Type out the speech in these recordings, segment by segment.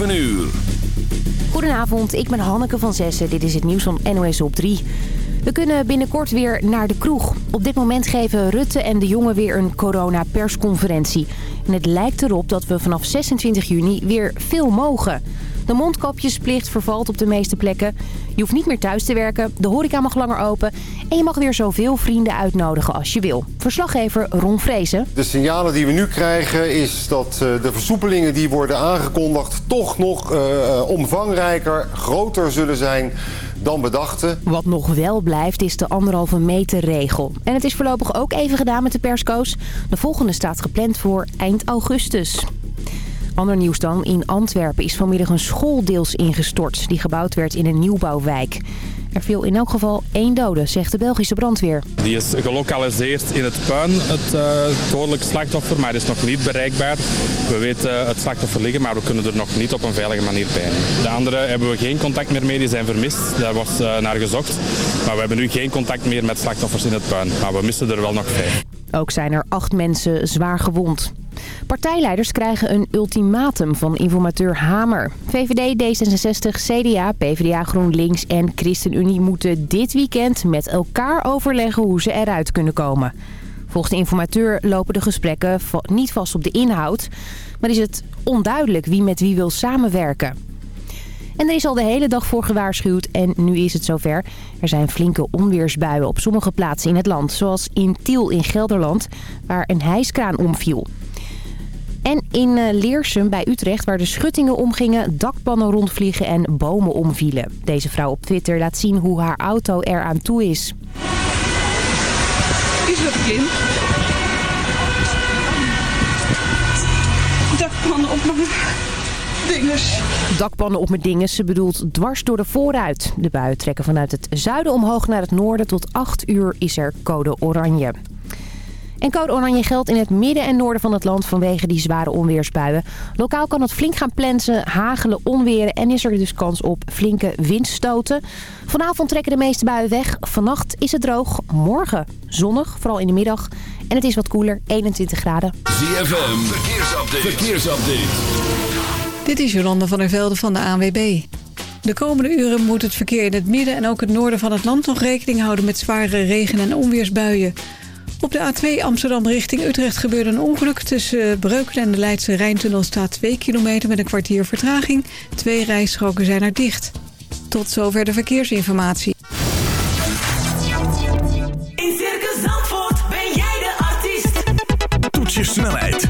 7 uur. Goedenavond, ik ben Hanneke van Zessen. Dit is het nieuws van NOS op 3. We kunnen binnenkort weer naar de kroeg. Op dit moment geven Rutte en de jongen weer een corona-persconferentie. En het lijkt erop dat we vanaf 26 juni weer veel mogen. De mondkapjesplicht vervalt op de meeste plekken. Je hoeft niet meer thuis te werken, de horeca mag langer open... en je mag weer zoveel vrienden uitnodigen als je wil. Verslaggever Ron Vrezen. De signalen die we nu krijgen is dat eh, de versoepelingen die worden aangekondigd... toch nog uh, omvangrijker, groter zullen zijn dan bedachten. Wat nog wel blijft is de anderhalve meter regel. En het is voorlopig ook even gedaan met de perskoos. De volgende staat gepland voor eind augustus. Ander nieuws dan. In Antwerpen is vanmiddag een school deels ingestort... die gebouwd werd in een nieuwbouwwijk. Er viel in elk geval één dode, zegt de Belgische brandweer. Die is gelokaliseerd in het puin, het uh, slachtoffer, maar is nog niet bereikbaar. We weten het slachtoffer liggen, maar we kunnen er nog niet op een veilige manier bij. De andere hebben we geen contact meer mee, die zijn vermist. Daar was uh, naar gezocht. Maar we hebben nu geen contact meer met slachtoffers in het puin. Maar we missen er wel nog vijf. Ook zijn er acht mensen zwaar gewond. Partijleiders krijgen een ultimatum van informateur Hamer. VVD, D66, CDA, PvdA, GroenLinks en ChristenUnie moeten dit weekend met elkaar overleggen hoe ze eruit kunnen komen. Volgens de informateur lopen de gesprekken niet vast op de inhoud, maar is het onduidelijk wie met wie wil samenwerken. En er is al de hele dag voor gewaarschuwd en nu is het zover. Er zijn flinke onweersbuien op sommige plaatsen in het land. Zoals in Tiel in Gelderland, waar een hijskraan omviel. En in Leersum bij Utrecht, waar de schuttingen omgingen, dakpannen rondvliegen en bomen omvielen. Deze vrouw op Twitter laat zien hoe haar auto eraan toe is. Is dat kind? Dakpannen op Dakpannen op mijn dinges, ze bedoelt dwars door de vooruit. De buien trekken vanuit het zuiden omhoog naar het noorden. Tot 8 uur is er code oranje. En code oranje geldt in het midden en noorden van het land vanwege die zware onweersbuien. Lokaal kan het flink gaan plensen, hagelen, onweren en is er dus kans op flinke windstoten. Vanavond trekken de meeste buien weg. Vannacht is het droog. Morgen zonnig, vooral in de middag. En het is wat koeler, 21 graden. ZFM, verkeersupdate. verkeersupdate. Dit is Jolanda van der Velde van de ANWB. De komende uren moet het verkeer in het midden en ook het noorden van het land nog rekening houden met zware regen- en onweersbuien. Op de A2 Amsterdam richting Utrecht gebeurde een ongeluk. Tussen Breukelen en de Leidse Rijntunnel staat 2 kilometer met een kwartier vertraging. Twee rijstroken zijn er dicht. Tot zover de verkeersinformatie. In Circus Zandvoort ben jij de artiest. Toets je snelheid,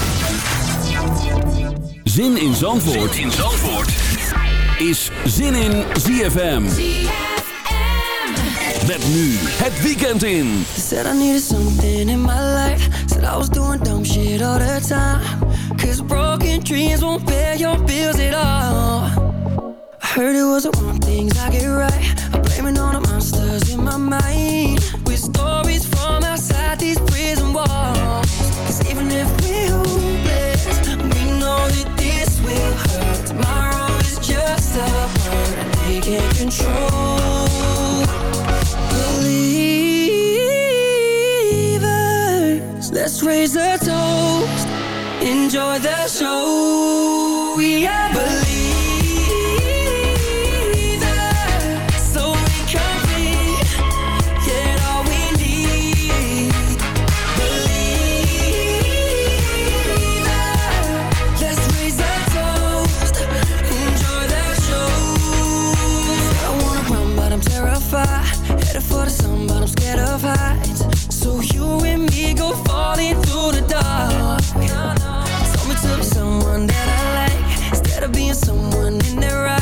Zin in Zandvoort, zin in Zandvoort. is Zin in ZFM. Met nu het weekend in. Said I needed something in my life. Said I was doing dumb shit all the time. Cause broken dreams won't pay your bills at all. I heard it was the wrong things I get right. I'm blaming all the monsters in my mind. With stories raise a toast. Enjoy the show. We are believers, waiting for the sun, but I'm scared of heights. So you and me go falling through the dark. Told me to be someone that I like instead of being someone in their eyes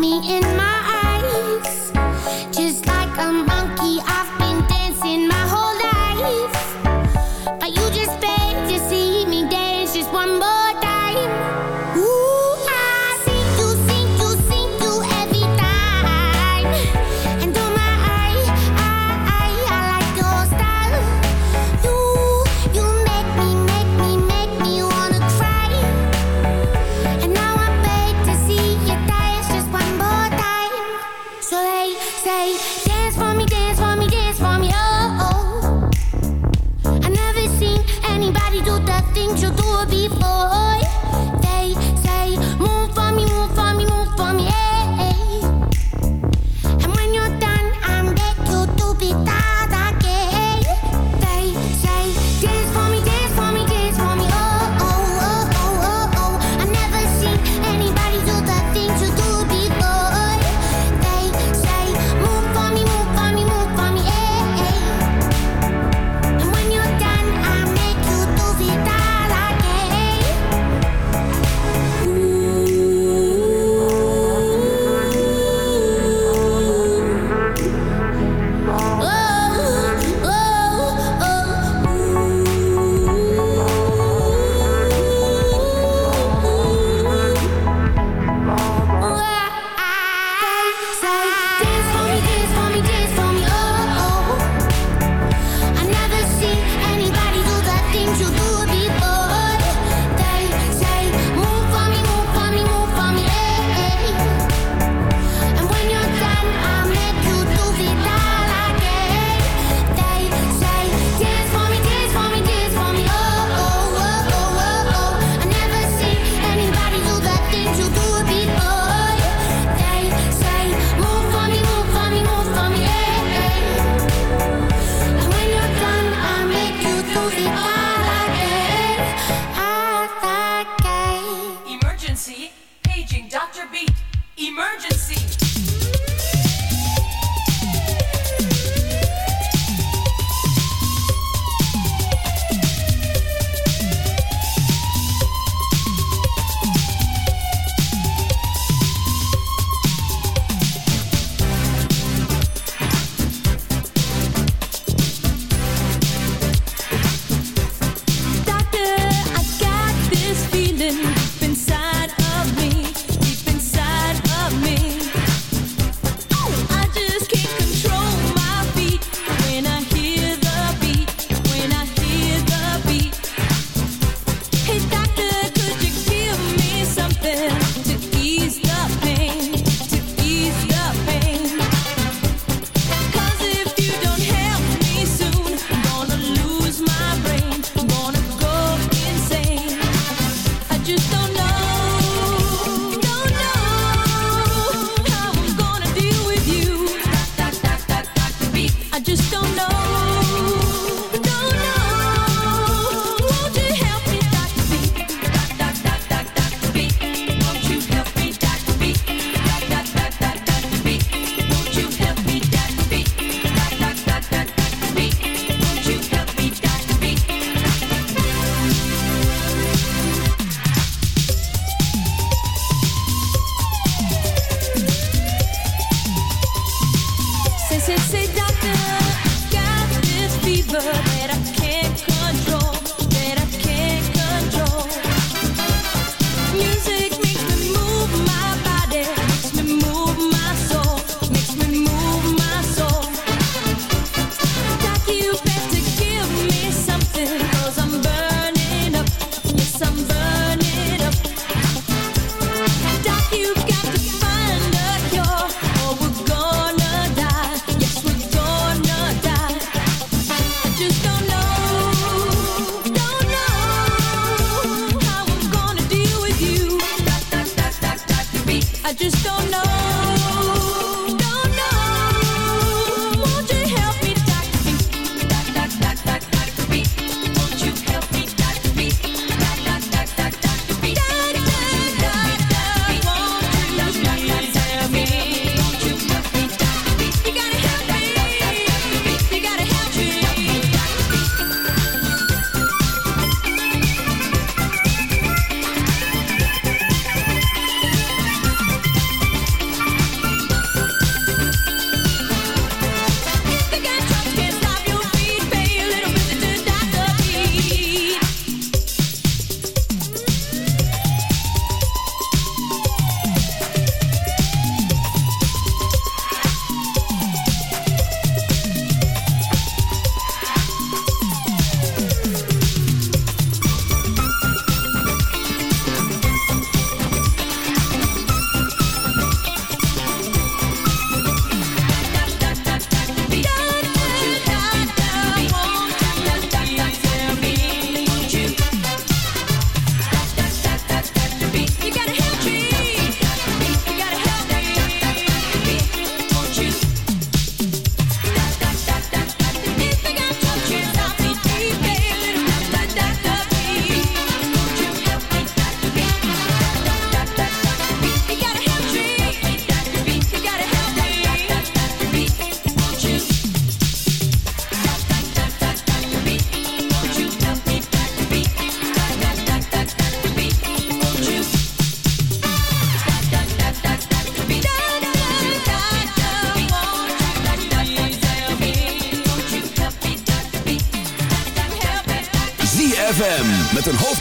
me in my to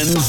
Zandvoort en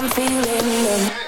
I'm feeling them.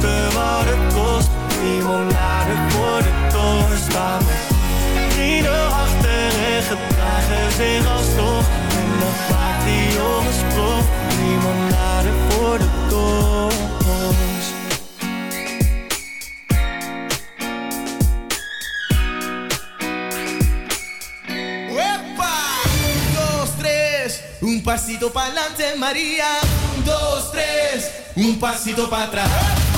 kosten wat het kost. Limonade voor de toren staan Vrienden achter en gedragen zich als toch En maakt die Limonade voor de ¡Epa! Un, pasito para adelante, María. Un, dos, tres, un pasito para atrás.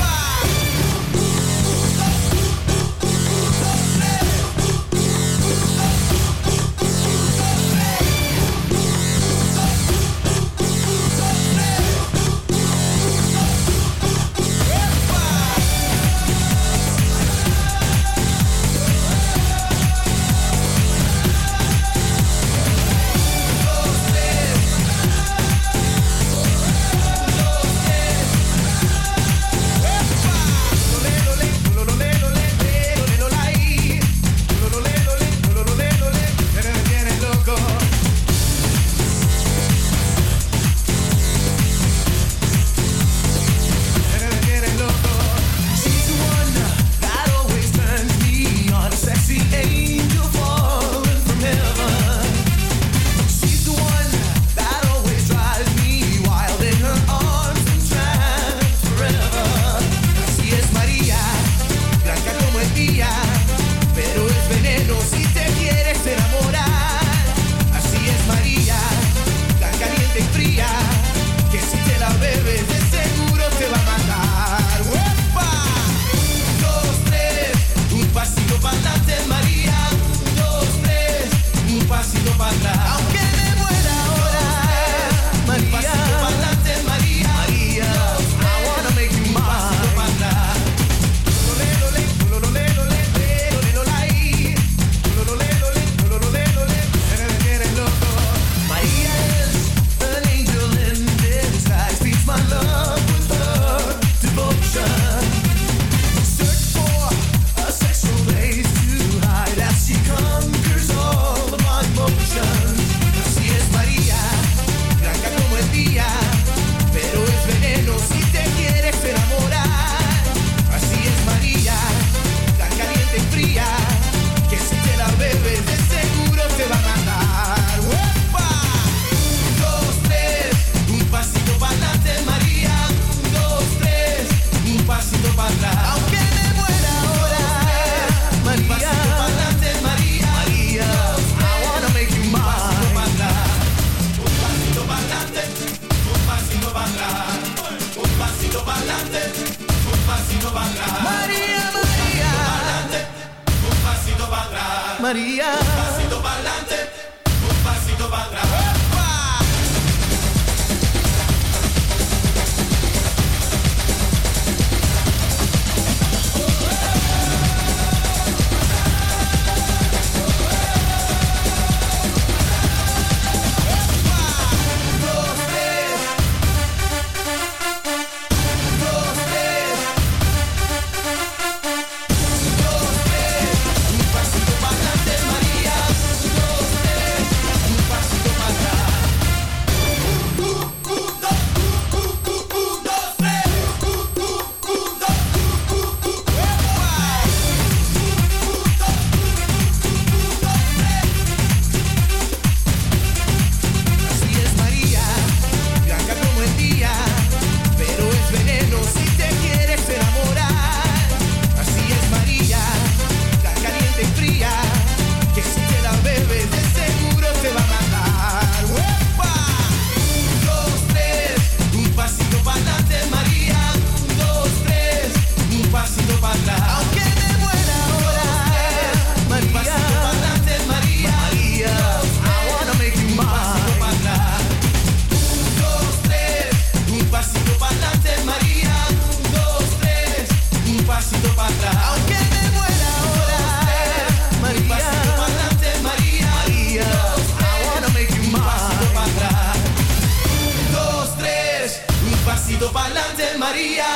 Pasito para adelante, María.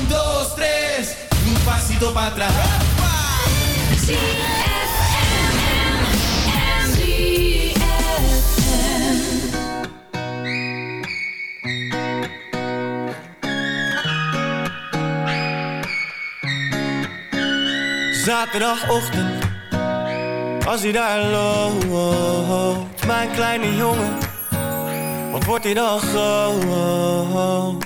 Un, dos, tres, un pasito para atrás. Zaterdagochtend, als hij daar loopt, mijn kleine jongen, wat wordt hij dan groot?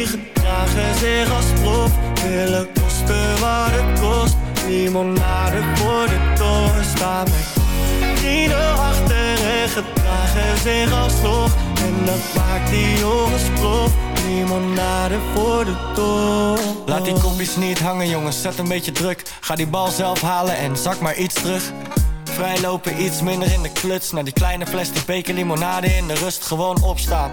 Die gedragen zich als prof, willen kosten wat het kost. Limonade voor de toren staan met vrienden achter en gedragen zich alsnog. En dat maakt die jongens prof. Limonade voor de toren. Laat die kopjes niet hangen jongens, zet een beetje druk. Ga die bal zelf halen en zak maar iets terug. Vrijlopen iets minder in de kluts. Naar die kleine plastic beker limonade in de rust gewoon opstaan.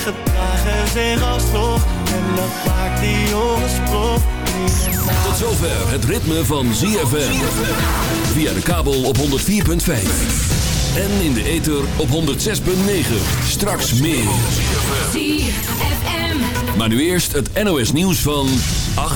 gedragen zich alsnog. En dat maakt die jongens prof. Tot zover het ritme van ZFM. Via de kabel op 104.5. En in de ether op 106.9. Straks meer. Maar nu eerst het NOS nieuws van 8